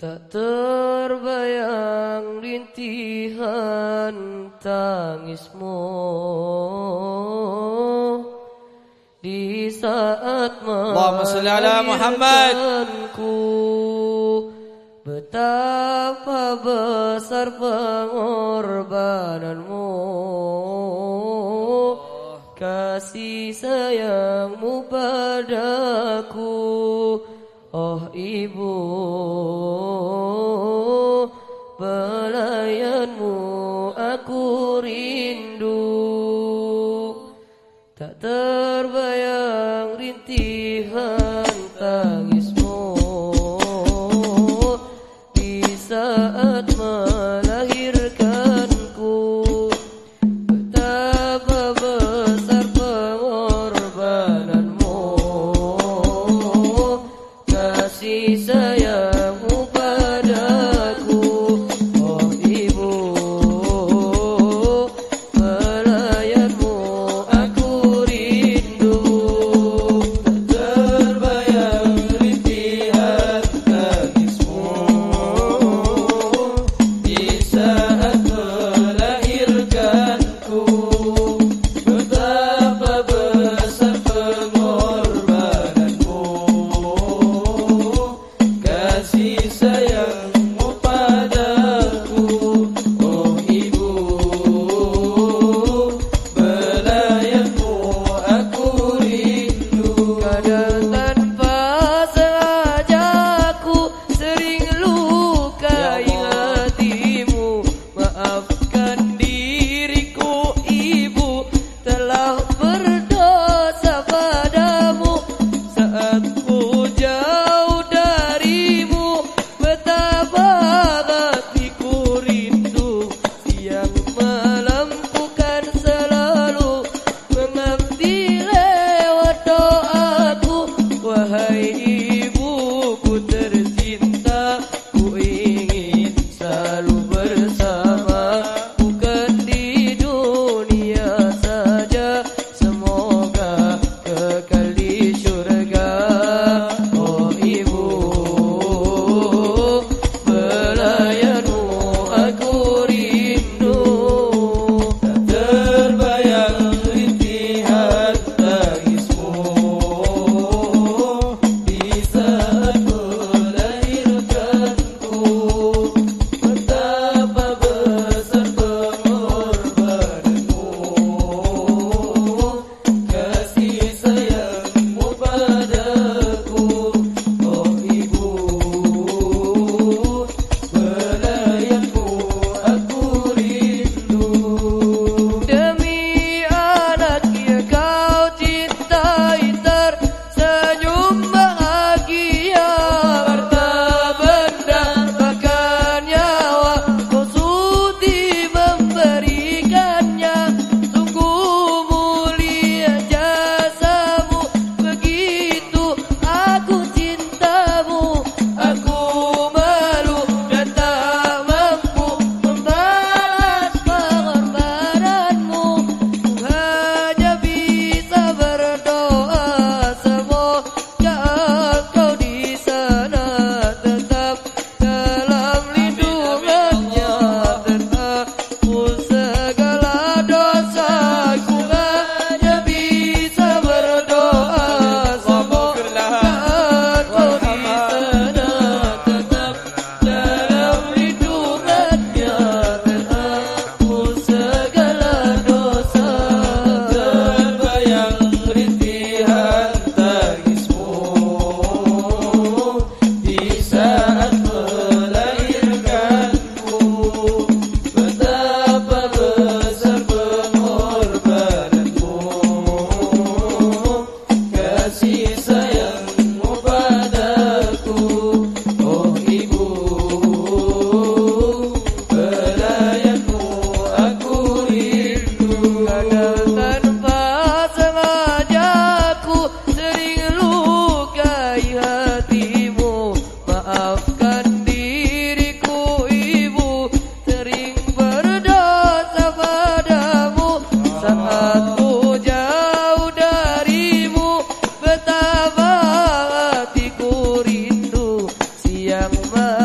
Tak terbayang rintihan tangismu. Di saat melahirkanku betapa besar pengorbananmu. Kasih sayangmu padaku. يريد sayang love.